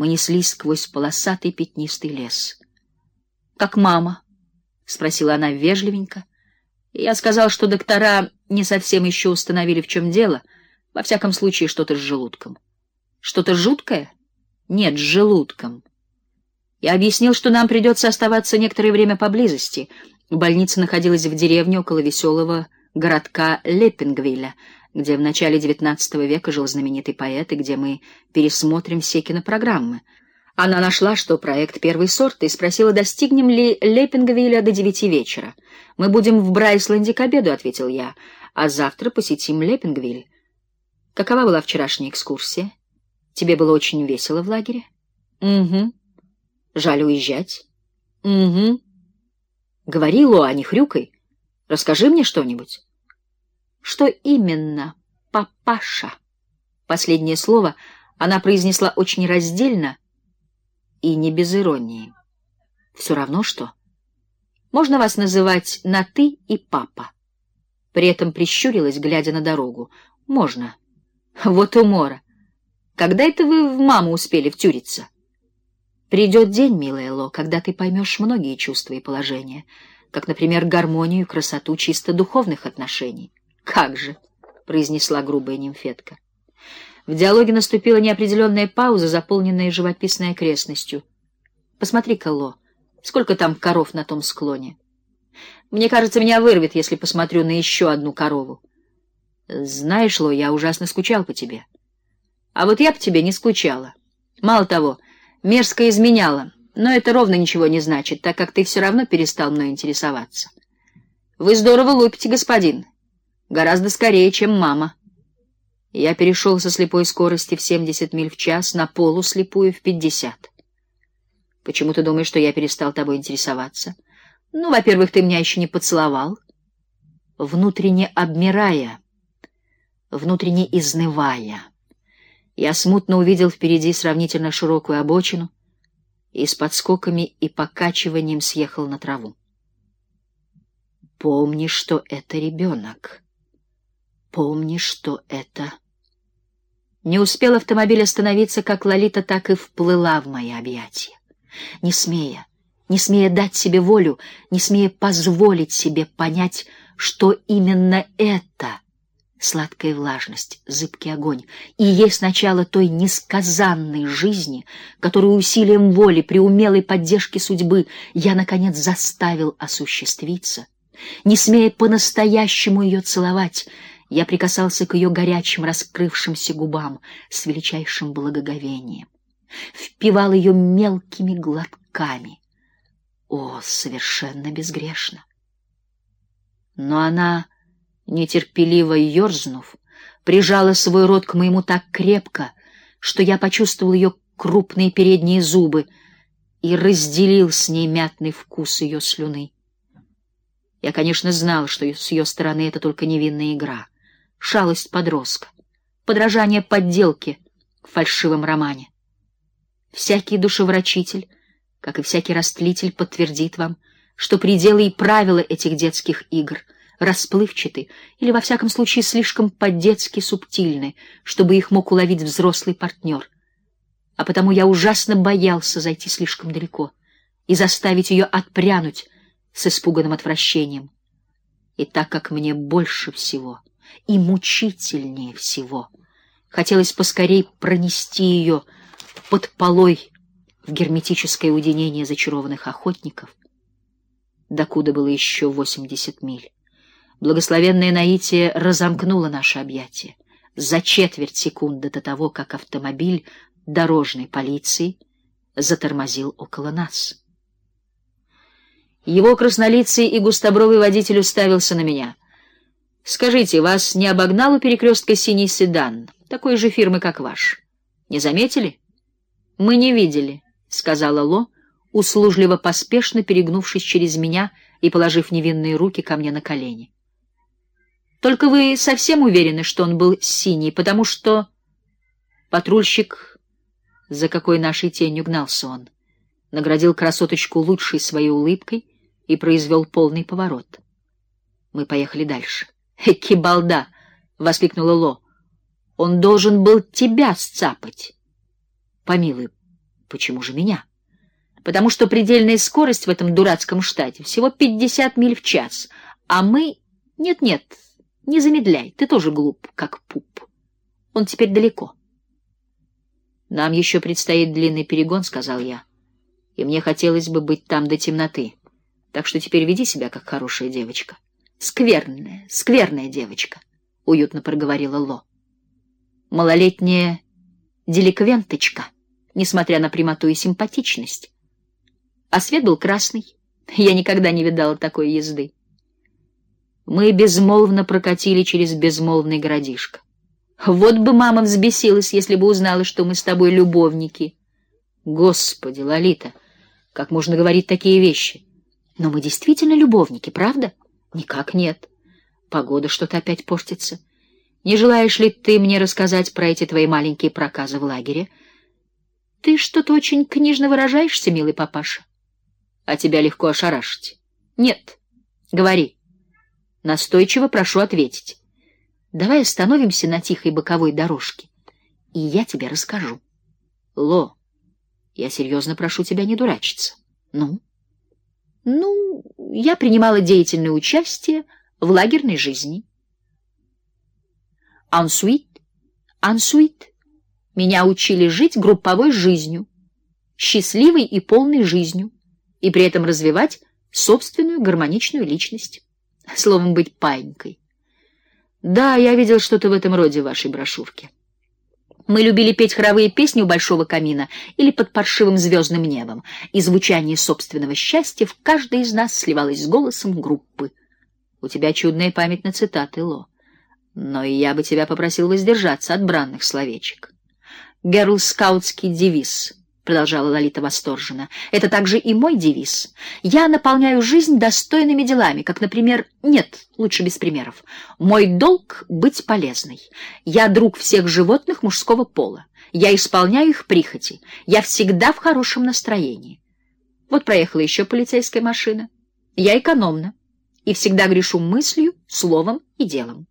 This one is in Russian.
Мы неслись сквозь полосатый пятнистый лес. «Как мама?» — спросила она вежливенько. Я сказал, что доктора не совсем еще установили, в чем дело. Во всяком случае, что-то с желудком. Что-то жуткое? Нет, с желудком. Я объяснил, что нам придется оставаться некоторое время поблизости. Больница находилась в деревне около веселого городка Леппингвилля, где в начале XIX века жил знаменитый поэт и где мы пересмотрим все кинопрограммы. Она нашла, что проект первый сорт, и спросила, достигнем ли Леппингвилля до девяти вечера. «Мы будем в Брайсленде к обеду», — ответил я, — «а завтра посетим Леппингвиль». «Какова была вчерашняя экскурсия? Тебе было очень весело в лагере?» «Угу». «Жаль уезжать?» «Угу». «Говори, Ло, а не. Расскажи мне что-нибудь». «Что именно, папаша?» Последнее слово она произнесла очень раздельно и не без иронии. «Все равно что?» Можно вас называть на «ты» и «папа». При этом прищурилась, глядя на дорогу. Можно. Вот умора. Когда это вы в маму успели втюриться? Придет день, милая Ло, когда ты поймешь многие чувства и положения, как, например, гармонию и красоту чисто духовных отношений. Как же, произнесла грубая нимфетка. В диалоге наступила неопределенная пауза, заполненная живописной окрестностью. Посмотри-ка, Ло, Сколько там коров на том склоне? Мне кажется, меня вырвет, если посмотрю на еще одну корову. Знаешь, Ло, я ужасно скучал по тебе. А вот я по тебе не скучала. Мало того, мерзко изменяла, но это ровно ничего не значит, так как ты все равно перестал мной интересоваться. Вы здорово лупите, господин. Гораздо скорее, чем мама. Я перешел со слепой скорости в 70 миль в час на полуслепую в 50. Почему ты думаешь, что я перестал тобой интересоваться? Ну, во-первых, ты меня еще не поцеловал. Внутренне обмирая, внутренне изнывая, я смутно увидел впереди сравнительно широкую обочину и с подскоками и покачиванием съехал на траву. Помни, что это ребенок. Помни, что это... Не успел автомобиль остановиться, как Лолита так и вплыла в мои объятия не смея, не смея дать себе волю, не смея позволить себе понять, что именно это сладкая влажность, зыбкий огонь, и есть начало той несказанной жизни, которую усилием воли при умелой поддержке судьбы я наконец заставил осуществиться. Не смея по-настоящему ее целовать, я прикасался к ее горячим раскрывшимся губам с величайшим благоговением впивал ее мелкими глотками. О, совершенно безгрешно! Но она, нетерпеливо ерзнув, прижала свой рот к моему так крепко, что я почувствовал ее крупные передние зубы и разделил с ней мятный вкус ее слюны. Я, конечно, знал, что с ее стороны это только невинная игра, шалость подростка, подражание подделке в фальшивом романе. Всякий душеврачитель, как и всякий растлитель, подтвердит вам, что пределы и правила этих детских игр расплывчаты или, во всяком случае, слишком по-детски субтильны, чтобы их мог уловить взрослый партнер. А потому я ужасно боялся зайти слишком далеко и заставить ее отпрянуть с испуганным отвращением. И так как мне больше всего и мучительнее всего хотелось поскорей пронести ее под полой в герметическое уединение зачарованных охотников, докуда было еще восемьдесят миль. Благословенное наитие разомкнуло наше объятие за четверть секунды до того, как автомобиль дорожной полиции затормозил около нас. Его краснолицый и густобровый водитель уставился на меня. «Скажите, вас не обогнал у перекрестка синий седан, такой же фирмы, как ваш? Не заметили?» Мы не видели, сказала Ло, услужливо поспешно перегнувшись через меня и положив невинные руки ко мне на колени. Только вы совсем уверены, что он был синий, потому что патрульщик, за какой нашей тенью гнался он, наградил красоточку лучшей своей улыбкой и произвел полный поворот. Мы поехали дальше. "Эки балда!" воскликнула Ло. "Он должен был тебя сцапать". Помилуй, Почему же меня? Потому что предельная скорость в этом дурацком штате всего 50 миль в час, а мы... Нет-нет, не замедляй, ты тоже глуп, как пуп. Он теперь далеко. Нам еще предстоит длинный перегон, — сказал я, — и мне хотелось бы быть там до темноты. Так что теперь веди себя, как хорошая девочка. Скверная, скверная девочка, — уютно проговорила Ло. Малолетняя деликвенточка, несмотря на прямоту и симпатичность. А свет был красный. Я никогда не видала такой езды. Мы безмолвно прокатили через безмолвный городишко. Вот бы мама взбесилась, если бы узнала, что мы с тобой любовники. Господи, Лолита, как можно говорить такие вещи? Но мы действительно любовники, правда? Никак нет. Погода что-то опять портится. Не желаешь ли ты мне рассказать про эти твои маленькие проказы в лагере? Ты что-то очень книжно выражаешься, милый папаша. А тебя легко ошарашить. Нет, говори. Настойчиво прошу ответить. Давай остановимся на тихой боковой дорожке, и я тебе расскажу. Ло, я серьезно прошу тебя не дурачиться. Ну? Ну, я принимала деятельное участие в лагерной жизни. Ансуит, ансуит. Меня учили жить групповой жизнью, счастливой и полной жизнью, и при этом развивать собственную гармоничную личность. Словом, быть паинькой. Да, я видел что-то в этом роде в вашей брошюрке. Мы любили петь хоровые песни у большого камина или под паршивым звездным небом, и звучание собственного счастья в каждой из нас сливалось с голосом группы. У тебя чудная память на цитаты, Ло. Но и я бы тебя попросил воздержаться от бранных словечек. Герл-скаутский девиз — продолжала Лолита восторженно. «Это также и мой девиз. Я наполняю жизнь достойными делами, как, например... Нет, лучше без примеров. Мой долг — быть полезной. Я друг всех животных мужского пола. Я исполняю их прихоти. Я всегда в хорошем настроении. Вот проехала еще полицейская машина. Я экономна и всегда грешу мыслью, словом и делом.